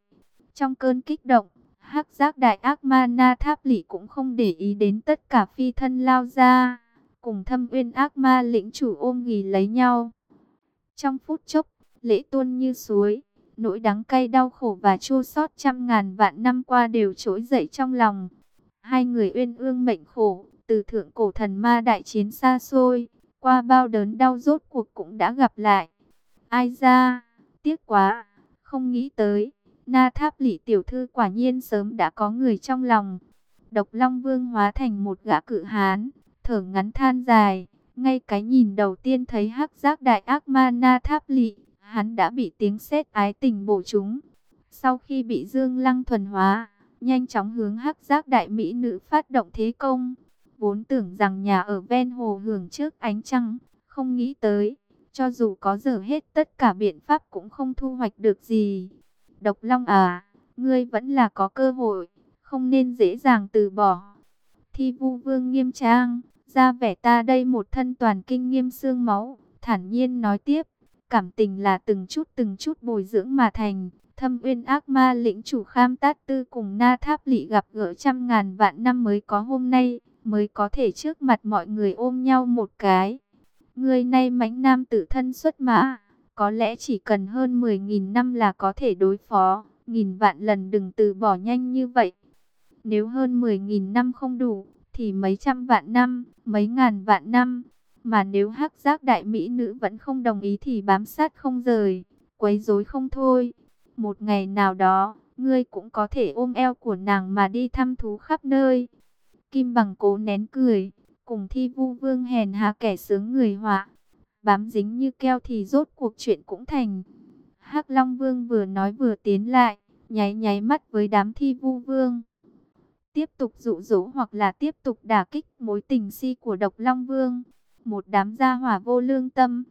Trong cơn kích động, hắc giác đại ác ma Na Tháp Lị cũng không để ý đến tất cả phi thân lao ra cùng thâm uyên ác ma lĩnh chủ ôm ghì lấy nhau. Trong phút chốc, lễ tuôn như suối, nỗi đắng cay đau khổ và chua xót trăm ngàn vạn năm qua đều trỗi dậy trong lòng. Hai người uyên ương mệnh khổ, từ thượng cổ thần ma đại chiến xa xôi, qua bao đớn đau rốt cuộc cũng đã gặp lại. Ai ra, tiếc quá, không nghĩ tới, na tháp lỷ tiểu thư quả nhiên sớm đã có người trong lòng. Độc Long Vương hóa thành một gã cự hán, thở ngắn than dài. Ngay cái nhìn đầu tiên thấy hắc giác đại ác ma na tháp lị, hắn đã bị tiếng sét ái tình bổ chúng Sau khi bị Dương Lăng thuần hóa, nhanh chóng hướng hắc giác đại mỹ nữ phát động thế công. Vốn tưởng rằng nhà ở ven hồ hưởng trước ánh trăng, không nghĩ tới, cho dù có dở hết tất cả biện pháp cũng không thu hoạch được gì. Độc Long à, ngươi vẫn là có cơ hội, không nên dễ dàng từ bỏ. Thi vu vương nghiêm trang, ra vẻ ta đây một thân toàn kinh nghiêm xương máu, thản nhiên nói tiếp, cảm tình là từng chút từng chút bồi dưỡng mà thành. Thâm uyên ác ma lĩnh chủ kham tát tư cùng na tháp lị gặp gỡ trăm ngàn vạn năm mới có hôm nay, mới có thể trước mặt mọi người ôm nhau một cái. Người nay mãnh nam tự thân xuất mã, có lẽ chỉ cần hơn 10.000 năm là có thể đối phó, nghìn vạn lần đừng từ bỏ nhanh như vậy. Nếu hơn 10.000 năm không đủ, thì mấy trăm vạn năm, mấy ngàn vạn năm. Mà nếu hắc giác đại mỹ nữ vẫn không đồng ý thì bám sát không rời, quấy rối không thôi. Một ngày nào đó, ngươi cũng có thể ôm eo của nàng mà đi thăm thú khắp nơi. Kim bằng cố nén cười, cùng thi vu vương hèn hạ kẻ sướng người họa. Bám dính như keo thì rốt cuộc chuyện cũng thành. hắc Long Vương vừa nói vừa tiến lại, nháy nháy mắt với đám thi vu vương. Tiếp tục dụ dỗ hoặc là tiếp tục đả kích mối tình si của độc Long Vương. Một đám gia hỏa vô lương tâm.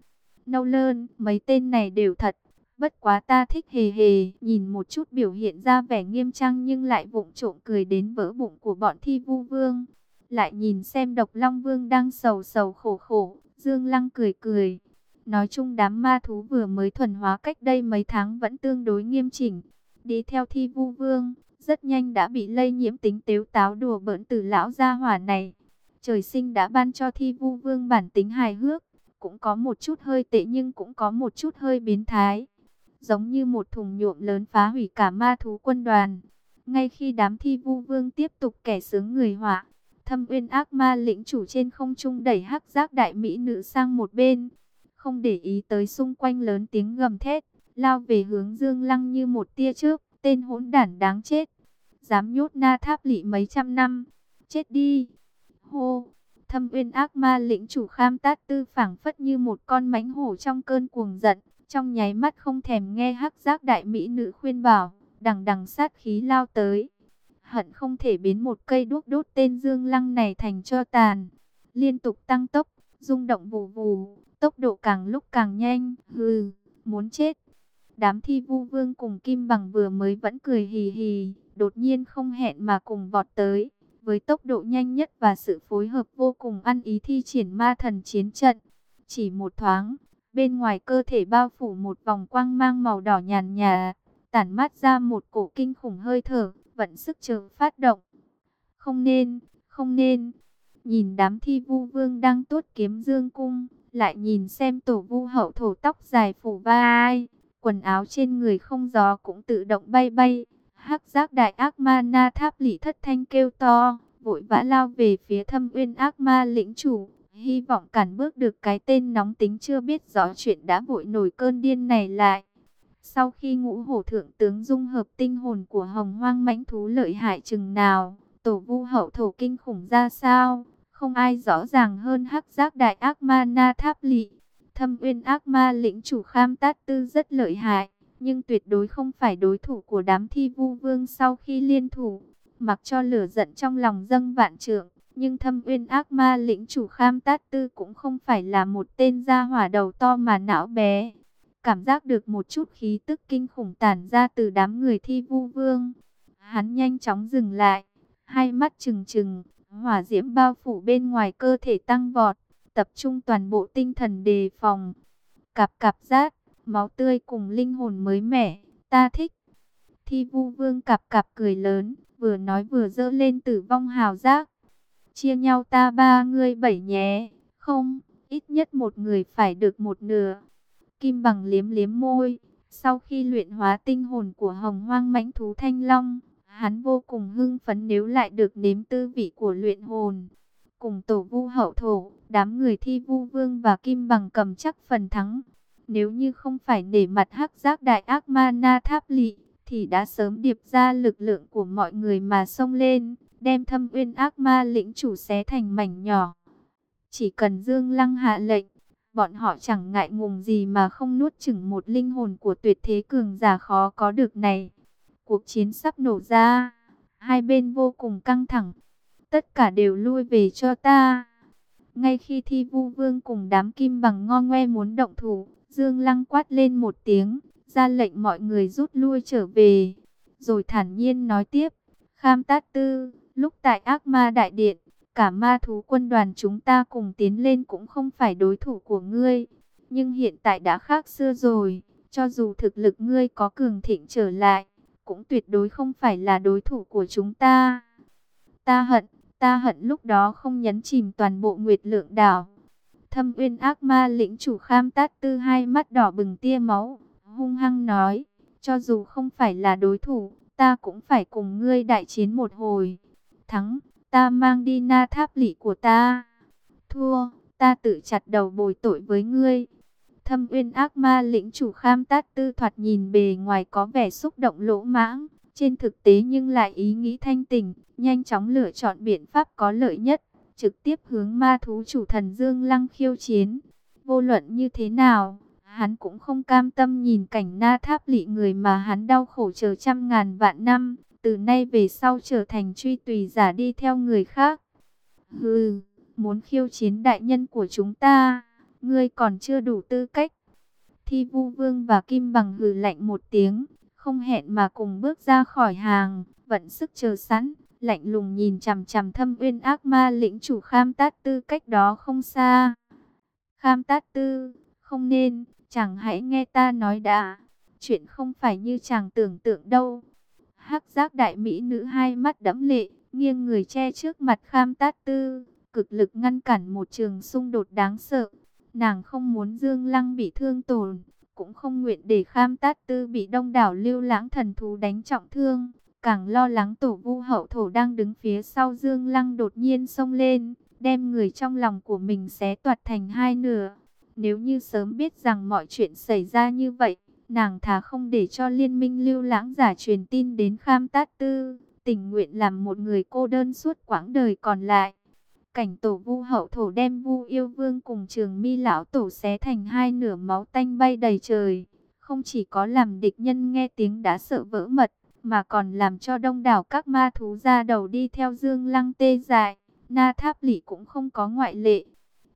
Nâu lơn, mấy tên này đều thật. Bất quá ta thích hề hề, nhìn một chút biểu hiện ra vẻ nghiêm trang nhưng lại vụng trộm cười đến vỡ bụng của bọn thi vu vương. Lại nhìn xem độc long vương đang sầu sầu khổ khổ, dương lăng cười cười. Nói chung đám ma thú vừa mới thuần hóa cách đây mấy tháng vẫn tương đối nghiêm chỉnh. Đi theo thi vu vương, rất nhanh đã bị lây nhiễm tính tếu táo đùa bỡn từ lão gia hỏa này. Trời sinh đã ban cho thi vu vương bản tính hài hước, cũng có một chút hơi tệ nhưng cũng có một chút hơi biến thái giống như một thùng nhuộm lớn phá hủy cả ma thú quân đoàn. Ngay khi đám thi vu vương tiếp tục kẻ sướng người họa, thâm uyên ác ma lĩnh chủ trên không trung đẩy hắc giác đại mỹ nữ sang một bên. Không để ý tới xung quanh lớn tiếng gầm thét, lao về hướng dương lăng như một tia trước, tên hỗn đản đáng chết. Dám nhốt na tháp lị mấy trăm năm, chết đi. Hô, thâm uyên ác ma lĩnh chủ kham tát tư phảng phất như một con mãnh hổ trong cơn cuồng giận trong nháy mắt không thèm nghe hắc giác đại mỹ nữ khuyên bảo, đằng đằng sát khí lao tới. Hận không thể biến một cây đuốc đốt tên Dương Lăng này thành cho tàn. Liên tục tăng tốc, rung động vù vù, tốc độ càng lúc càng nhanh, hừ, muốn chết. Đám thi vu vương cùng Kim Bằng vừa mới vẫn cười hì hì, đột nhiên không hẹn mà cùng vọt tới. Với tốc độ nhanh nhất và sự phối hợp vô cùng ăn ý thi triển ma thần chiến trận. Chỉ một thoáng, Bên ngoài cơ thể bao phủ một vòng quang mang màu đỏ nhàn nhà, tản mát ra một cổ kinh khủng hơi thở, vận sức chờ phát động. Không nên, không nên. Nhìn đám thi vu vương đang tốt kiếm dương cung, lại nhìn xem tổ vu hậu thổ tóc dài phủ vai, quần áo trên người không gió cũng tự động bay bay. Hắc giác đại ác ma na tháp lỷ thất thanh kêu to, vội vã lao về phía thâm uyên ác ma lĩnh chủ hy vọng cản bước được cái tên nóng tính chưa biết rõ chuyện đã vội nổi cơn điên này lại. Sau khi ngũ hổ thượng tướng dung hợp tinh hồn của hồng hoang mãnh thú lợi hại chừng nào, tổ vu hậu thổ kinh khủng ra sao, không ai rõ ràng hơn hắc giác đại ác ma na tháp lị. Thâm uyên ác ma lĩnh chủ kham tát tư rất lợi hại, nhưng tuyệt đối không phải đối thủ của đám thi vu vương sau khi liên thủ, mặc cho lửa giận trong lòng dâng vạn trượng nhưng thâm uyên ác ma lĩnh chủ kham tát tư cũng không phải là một tên gia hỏa đầu to mà não bé. Cảm giác được một chút khí tức kinh khủng tản ra từ đám người thi vu vương. Hắn nhanh chóng dừng lại, hai mắt trừng trừng, hỏa diễm bao phủ bên ngoài cơ thể tăng vọt, tập trung toàn bộ tinh thần đề phòng. Cặp cặp giác, máu tươi cùng linh hồn mới mẻ, ta thích. Thi vu vương cặp cặp cười lớn, vừa nói vừa dơ lên tử vong hào giác chia nhau ta ba người bảy nhé. Không, ít nhất một người phải được một nửa. Kim bằng liếm liếm môi. Sau khi luyện hóa tinh hồn của hồng hoang mãnh thú thanh long, hắn vô cùng hưng phấn nếu lại được nếm tư vị của luyện hồn. Cùng tổ vu hậu thổ, đám người thi vu vương và kim bằng cầm chắc phần thắng. Nếu như không phải nể mặt hắc giác đại ác ma na tháp lị, thì đã sớm điệp ra lực lượng của mọi người mà xông lên đem thâm uyên ác ma lĩnh chủ xé thành mảnh nhỏ. Chỉ cần Dương Lăng hạ lệnh, bọn họ chẳng ngại ngùng gì mà không nuốt chửng một linh hồn của tuyệt thế cường giả khó có được này. Cuộc chiến sắp nổ ra, hai bên vô cùng căng thẳng, tất cả đều lui về cho ta. Ngay khi thi vu vương cùng đám kim bằng ngo ngoe muốn động thủ, Dương Lăng quát lên một tiếng, ra lệnh mọi người rút lui trở về. Rồi thản nhiên nói tiếp, Kham Tát Tư, lúc tại ác ma đại điện, cả ma thú quân đoàn chúng ta cùng tiến lên cũng không phải đối thủ của ngươi. Nhưng hiện tại đã khác xưa rồi, cho dù thực lực ngươi có cường thịnh trở lại, cũng tuyệt đối không phải là đối thủ của chúng ta. Ta hận, ta hận lúc đó không nhấn chìm toàn bộ nguyệt lượng đảo. Thâm uyên ác ma lĩnh chủ kham tát tư hai mắt đỏ bừng tia máu, hung hăng nói, cho dù không phải là đối thủ, ta cũng phải cùng ngươi đại chiến một hồi. Thắng, ta mang đi na tháp lỷ của ta. Thua, ta tự chặt đầu bồi tội với ngươi. Thâm uyên ác ma lĩnh chủ kham tát tư thoạt nhìn bề ngoài có vẻ xúc động lỗ mãng. Trên thực tế nhưng lại ý nghĩ thanh tình, nhanh chóng lựa chọn biện pháp có lợi nhất. Trực tiếp hướng ma thú chủ thần Dương Lăng khiêu chiến. Vô luận như thế nào, hắn cũng không cam tâm nhìn cảnh na tháp lị người mà hắn đau khổ chờ trăm ngàn vạn năm. Từ nay về sau trở thành truy tùy giả đi theo người khác. Hừ, muốn khiêu chiến đại nhân của chúng ta ngươi còn chưa đủ tư cách. Thi vu vương và kim bằng hừ lạnh một tiếng, không hẹn mà cùng bước ra khỏi hàng, vận sức chờ sẵn, lạnh lùng nhìn chằm chằm thâm uyên ác ma lĩnh chủ kham tát tư cách đó không xa. Kham tát tư, không nên, chẳng hãy nghe ta nói đã, chuyện không phải như chàng tưởng tượng đâu. Hắc giác đại mỹ nữ hai mắt đẫm lệ, nghiêng người che trước mặt kham tát tư, cực lực ngăn cản một trường xung đột đáng sợ. Nàng không muốn Dương Lăng bị thương tổn, cũng không nguyện để Kham Tát Tư bị đông đảo lưu lãng thần thú đánh trọng thương. Càng lo lắng tổ vu hậu thổ đang đứng phía sau Dương Lăng đột nhiên xông lên, đem người trong lòng của mình xé toạt thành hai nửa. Nếu như sớm biết rằng mọi chuyện xảy ra như vậy, nàng thà không để cho liên minh lưu lãng giả truyền tin đến Kham Tát Tư, tình nguyện làm một người cô đơn suốt quãng đời còn lại. Cảnh tổ vu hậu thổ đem vu yêu vương cùng trường mi lão tổ xé thành hai nửa máu tanh bay đầy trời. Không chỉ có làm địch nhân nghe tiếng đã sợ vỡ mật, mà còn làm cho đông đảo các ma thú ra đầu đi theo dương lăng tê dại. Na tháp lỷ cũng không có ngoại lệ.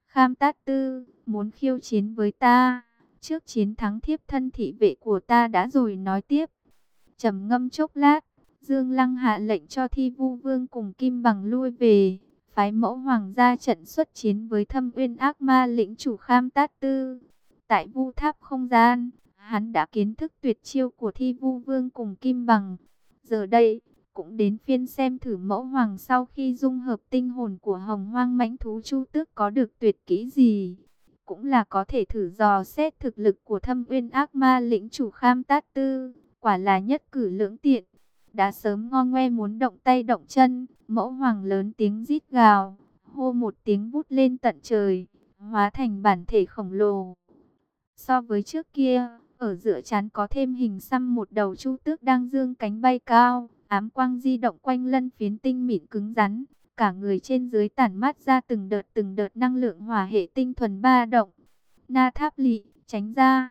Kham tát tư, muốn khiêu chiến với ta. Trước chiến thắng thiếp thân thị vệ của ta đã rồi nói tiếp. trầm ngâm chốc lát, Dương Lăng hạ lệnh cho thi vu vương cùng kim bằng lui về phái mẫu hoàng gia trận xuất chiến với thâm uyên ác ma lĩnh chủ kham tát tư. Tại vu tháp không gian, hắn đã kiến thức tuyệt chiêu của thi vu vương cùng kim bằng. Giờ đây, cũng đến phiên xem thử mẫu hoàng sau khi dung hợp tinh hồn của hồng hoang mãnh thú chu tước có được tuyệt kỹ gì. Cũng là có thể thử dò xét thực lực của thâm uyên ác ma lĩnh chủ kham tát tư. Quả là nhất cử lưỡng tiện đã sớm ngo ngoe muốn động tay động chân, mẫu hoàng lớn tiếng rít gào, hô một tiếng vút lên tận trời, hóa thành bản thể khổng lồ. So với trước kia, ở giữa chán có thêm hình xăm một đầu chu tước đang dương cánh bay cao, ám quang di động quanh lân phiến tinh mịn cứng rắn, cả người trên dưới tản mát ra từng đợt từng đợt năng lượng hỏa hệ tinh thuần ba động. Na tháp lị, tránh ra.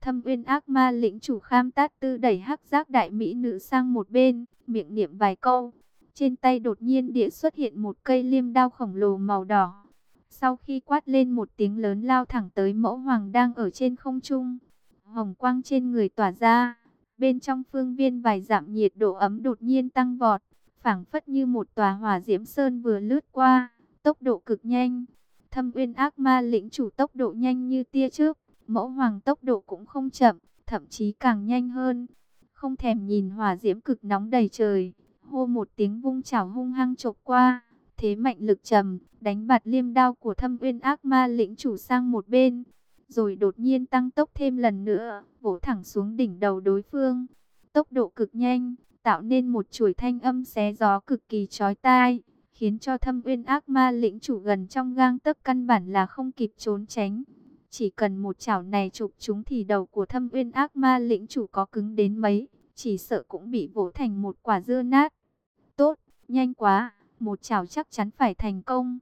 Thâm uyên ác ma lĩnh chủ kham tát tư đẩy hắc giác đại mỹ nữ sang một bên, miệng niệm vài câu. Trên tay đột nhiên địa xuất hiện một cây liêm đao khổng lồ màu đỏ. Sau khi quát lên một tiếng lớn lao thẳng tới mẫu hoàng đang ở trên không trung. Hồng quang trên người tỏa ra. Bên trong phương viên vài giảm nhiệt độ ấm đột nhiên tăng vọt phảng phất như một tòa hỏa diễm sơn vừa lướt qua. Tốc độ cực nhanh. Thâm uyên ác ma lĩnh chủ tốc độ nhanh như tia trước Mẫu hoàng tốc độ cũng không chậm, thậm chí càng nhanh hơn. Không thèm nhìn hỏa diễm cực nóng đầy trời, hô một tiếng vung chảo hung hăng chộp qua. Thế mạnh lực trầm, đánh bạt liêm đao của thâm uyên ác ma lĩnh chủ sang một bên. Rồi đột nhiên tăng tốc thêm lần nữa, vỗ thẳng xuống đỉnh đầu đối phương. Tốc độ cực nhanh, tạo nên một chuỗi thanh âm xé gió cực kỳ chói tai khiến cho thâm uyên ác ma lĩnh chủ gần trong gang tấc căn bản là không kịp trốn tránh. Chỉ cần một chảo này chụp chúng thì đầu của thâm uyên ác ma lĩnh chủ có cứng đến mấy, chỉ sợ cũng bị vỗ thành một quả dưa nát. Tốt, nhanh quá, một chảo chắc chắn phải thành công.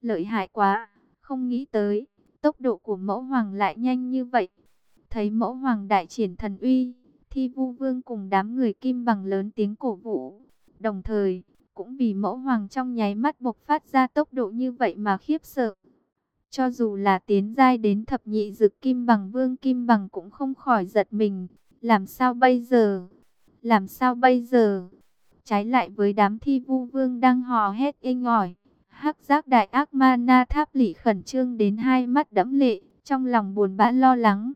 Lợi hại quá, không nghĩ tới, tốc độ của mẫu hoàng lại nhanh như vậy. Thấy mẫu hoàng đại triển thần uy, thi vu vương cùng đám người kim bằng lớn tiếng cổ vũ. Đồng thời, cũng vì mẫu hoàng trong nháy mắt bộc phát ra tốc độ như vậy mà khiếp sợ. Cho dù là tiến giai đến thập nhị dực kim bằng vương kim bằng cũng không khỏi giật mình. Làm sao bây giờ? Làm sao bây giờ? Trái lại với đám thi vu vương đang hò hét inh ỏi. hắc giác đại ác ma na tháp lị khẩn trương đến hai mắt đẫm lệ, trong lòng buồn bã lo lắng.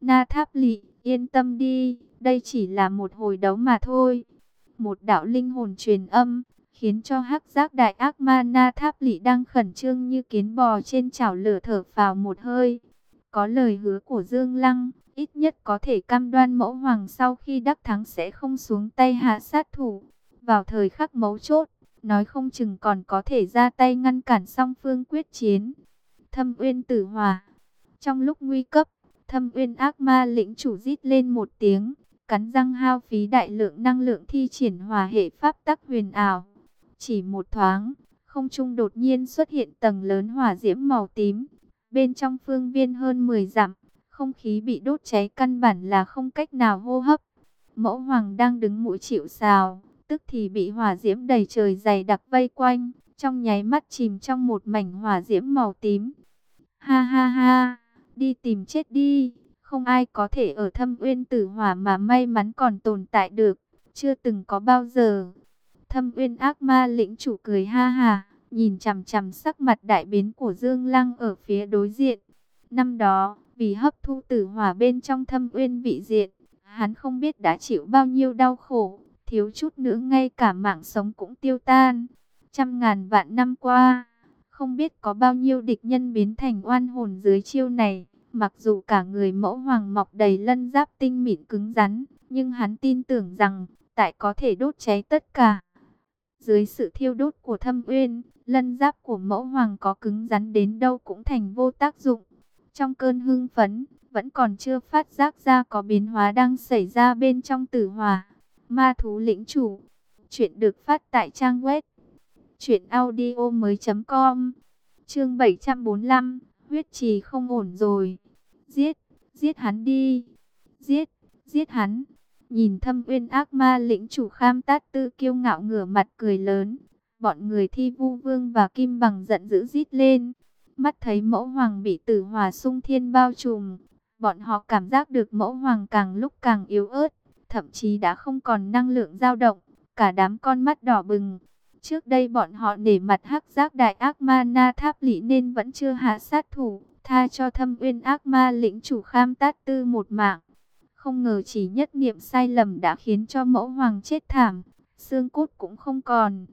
Na tháp lị, yên tâm đi, đây chỉ là một hồi đấu mà thôi. Một đạo linh hồn truyền âm, khiến cho hắc giác đại ác ma na tháp lị đang khẩn trương như kiến bò trên chảo lửa thở vào một hơi. Có lời hứa của Dương Lăng, ít nhất có thể cam đoan mẫu hoàng sau khi đắc thắng sẽ không xuống tay hạ sát thủ. Vào thời khắc mấu chốt, nói không chừng còn có thể ra tay ngăn cản song phương quyết chiến. Thâm uyên tử hòa. Trong lúc nguy cấp, thâm uyên ác ma lĩnh chủ rít lên một tiếng, cắn răng hao phí đại lượng năng lượng thi triển hòa hệ pháp tắc huyền ảo. Chỉ một thoáng, không trung đột nhiên xuất hiện tầng lớn hỏa diễm màu tím. Bên trong phương viên hơn 10 dặm, không khí bị đốt cháy căn bản là không cách nào hô hấp. Mẫu hoàng đang đứng mũi chịu sào, tức thì bị hỏa diễm đầy trời dày đặc vây quanh, trong nháy mắt chìm trong một mảnh hỏa diễm màu tím. Ha ha ha, đi tìm chết đi, không ai có thể ở thâm uyên tử hỏa mà may mắn còn tồn tại được, chưa từng có bao giờ. Thâm uyên ác ma lĩnh chủ cười ha ha, nhìn chằm chằm sắc mặt đại biến của Dương Lăng ở phía đối diện. Năm đó, vì hấp thu tử hỏa bên trong thâm uyên vị diện, hắn không biết đã chịu bao nhiêu đau khổ, thiếu chút nữa ngay cả mạng sống cũng tiêu tan. Trăm ngàn vạn năm qua, không biết có bao nhiêu địch nhân biến thành oan hồn dưới chiêu này. Mặc dù cả người mẫu hoàng mọc đầy lân giáp tinh mịn cứng rắn, nhưng hắn tin tưởng rằng, tại có thể đốt cháy tất cả. Dưới sự thiêu đốt của thâm uyên, lân giáp của mẫu hoàng có cứng rắn đến đâu cũng thành vô tác dụng. Trong cơn hưng phấn, vẫn còn chưa phát giác ra có biến hóa đang xảy ra bên trong tử hòa. Ma thú lĩnh chủ. Chuyện được phát tại trang web. Chuyện audio mới com. Chương 745. Huyết trì không ổn rồi. Giết, giết hắn đi. Giết, giết hắn. Nhìn thâm uyên ác ma lĩnh chủ kham tát tư kiêu ngạo ngửa mặt cười lớn. Bọn người thi vu vương và kim bằng giận dữ rít lên. Mắt thấy mẫu hoàng bị tử hòa sung thiên bao trùm. Bọn họ cảm giác được mẫu hoàng càng lúc càng yếu ớt. Thậm chí đã không còn năng lượng dao động. Cả đám con mắt đỏ bừng. Trước đây bọn họ nể mặt hắc giác đại ác ma na tháp lị nên vẫn chưa hạ sát thủ. Tha cho thâm uyên ác ma lĩnh chủ kham tát tư một mạng. Không ngờ chỉ nhất niệm sai lầm đã khiến cho mẫu hoàng chết thảm. Xương cốt cũng không còn.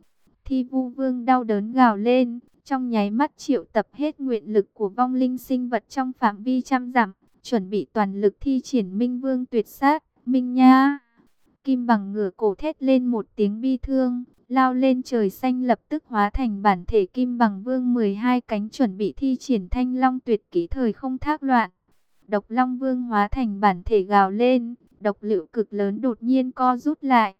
Thi vu vương đau đớn gào lên. Trong nháy mắt triệu tập hết nguyện lực của vong linh sinh vật trong phạm vi trăm dặm. Chuẩn bị toàn lực thi triển minh vương tuyệt sát. Minh nha! Kim bằng ngửa cổ thét lên một tiếng bi thương lao lên trời xanh lập tức hóa thành bản thể kim bằng vương 12 cánh chuẩn bị thi triển thanh long tuyệt kỹ thời không thác loạn. Độc long vương hóa thành bản thể gào lên, độc liệu cực lớn đột nhiên co rút lại.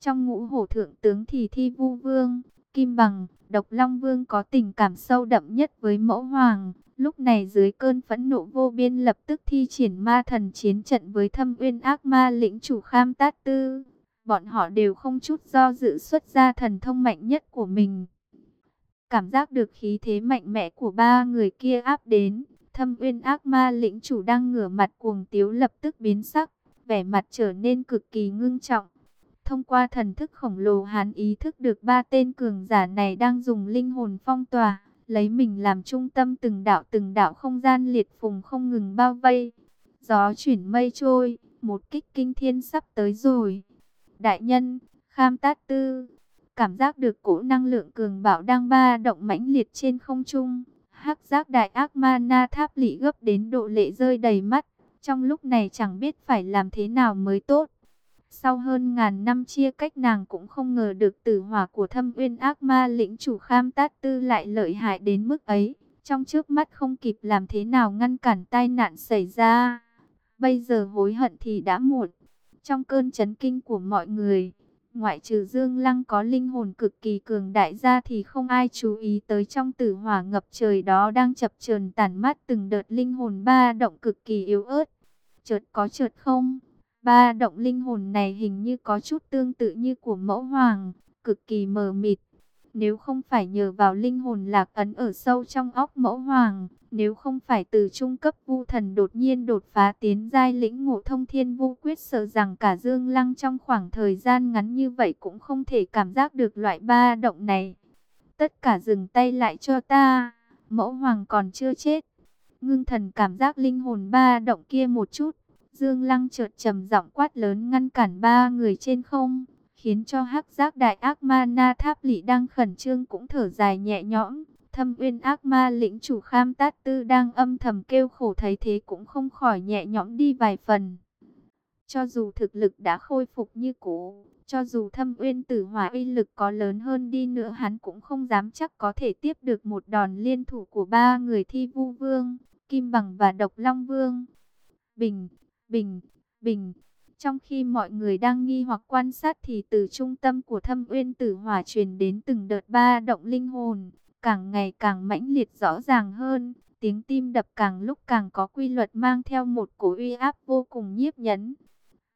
Trong ngũ hổ thượng tướng thì thi vu vương, kim bằng, độc long vương có tình cảm sâu đậm nhất với mẫu hoàng. Lúc này dưới cơn phẫn nộ vô biên lập tức thi triển ma thần chiến trận với thâm uyên ác ma lĩnh chủ kham tát tư bọn họ đều không chút do dự xuất ra thần thông mạnh nhất của mình. Cảm giác được khí thế mạnh mẽ của ba người kia áp đến, thâm uyên ác ma lĩnh chủ đang ngửa mặt cuồng tiếu lập tức biến sắc, vẻ mặt trở nên cực kỳ ngưng trọng. Thông qua thần thức khổng lồ hắn ý thức được ba tên cường giả này đang dùng linh hồn phong tỏa, lấy mình làm trung tâm từng đạo từng đạo không gian liệt phùng không ngừng bao vây. Gió chuyển mây trôi, một kích kinh thiên sắp tới rồi. Đại nhân, Kham Tát Tư, cảm giác được cổ năng lượng cường bạo đang ba động mãnh liệt trên không trung. Hắc giác đại ác ma na tháp lị gấp đến độ lệ rơi đầy mắt. Trong lúc này chẳng biết phải làm thế nào mới tốt. Sau hơn ngàn năm chia cách nàng cũng không ngờ được tử hỏa của thâm uyên ác ma lĩnh chủ kham tát tư lại lợi hại đến mức ấy. Trong trước mắt không kịp làm thế nào ngăn cản tai nạn xảy ra. Bây giờ hối hận thì đã muộn. Trong cơn chấn kinh của mọi người, ngoại trừ Dương Lăng có linh hồn cực kỳ cường đại ra thì không ai chú ý tới trong tử hỏa ngập trời đó đang chập chờn tản mát từng đợt linh hồn ba động cực kỳ yếu ớt. Chợt có chợt không, ba động linh hồn này hình như có chút tương tự như của mẫu hoàng, cực kỳ mờ mịt. Nếu không phải nhờ vào linh hồn lạc ấn ở sâu trong óc mẫu hoàng, nếu không phải từ trung cấp vu thần đột nhiên đột phá tiến giai lĩnh ngộ thông thiên vu quyết sợ rằng cả Dương Lăng trong khoảng thời gian ngắn như vậy cũng không thể cảm giác được loại ba động này. Tất cả dừng tay lại cho ta, mẫu hoàng còn chưa chết. Ngưng thần cảm giác linh hồn ba động kia một chút. Dương Lăng chợt trầm giọng quát lớn ngăn cản ba người trên không, khiến cho hắc giác đại ác ma na tháp lỵ đang khẩn trương cũng thở dài nhẹ nhõm. Thâm uyên ác ma lĩnh chủ kham tát tư đang âm thầm kêu khổ thấy thế cũng không khỏi nhẹ nhõm đi vài phần. Cho dù thực lực đã khôi phục như cũ, cho dù thâm uyên tử hỏa uy lực có lớn hơn đi nữa hắn cũng không dám chắc có thể tiếp được một đòn liên thủ của ba người thi vu vương, kim bằng và độc long vương. Bình, bình, bình. Trong khi mọi người đang nghi hoặc quan sát thì từ trung tâm của thâm uyên tử hỏa truyền đến từng đợt ba động linh hồn, càng ngày càng mãnh liệt rõ ràng hơn. Tiếng tim đập càng lúc càng có quy luật mang theo một cổ uy áp vô cùng nhiếp nhấn.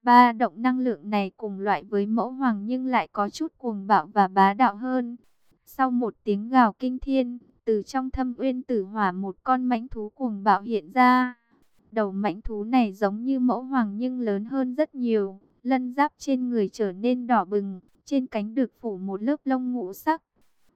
Ba động năng lượng này cùng loại với mẫu hoàng nhưng lại có chút cuồng bạo và bá đạo hơn. Sau một tiếng gào kinh thiên, từ trong thâm uyên tử hỏa một con mãnh thú cuồng bạo hiện ra. Đầu mãnh thú này giống như mẫu hoàng nhưng lớn hơn rất nhiều. Lân giáp trên người trở nên đỏ bừng, trên cánh được phủ một lớp lông ngũ sắc.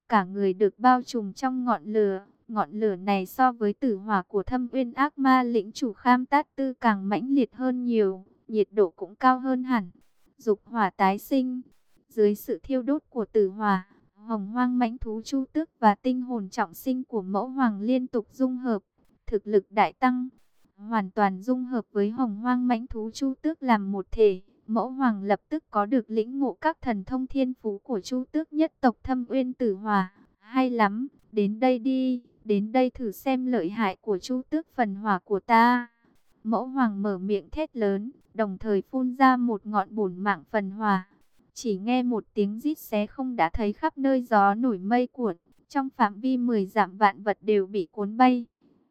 Cả người được bao trùm trong ngọn lửa. Ngọn lửa này so với tử hỏa của thâm uyên ác ma lĩnh chủ kham tát tư càng mãnh liệt hơn nhiều nhiệt độ cũng cao hơn hẳn. Dục hỏa tái sinh, dưới sự thiêu đốt của tử hỏa, hồng hoang mãnh thú chu tước và tinh hồn trọng sinh của mẫu hoàng liên tục dung hợp, thực lực đại tăng, hoàn toàn dung hợp với hồng hoang mãnh thú chu tước làm một thể. Mẫu hoàng lập tức có được lĩnh ngộ các thần thông thiên phú của chu tước nhất tộc thâm uyên tử hòa Hay lắm, đến đây đi, đến đây thử xem lợi hại của chu tước phần hỏa của ta. Mẫu hoàng mở miệng thét lớn, đồng thời phun ra một ngọn bổn mạng phần hòa. Chỉ nghe một tiếng rít xé không đã thấy khắp nơi gió nổi mây cuộn, trong phạm vi 10 dặm vạn vật đều bị cuốn bay.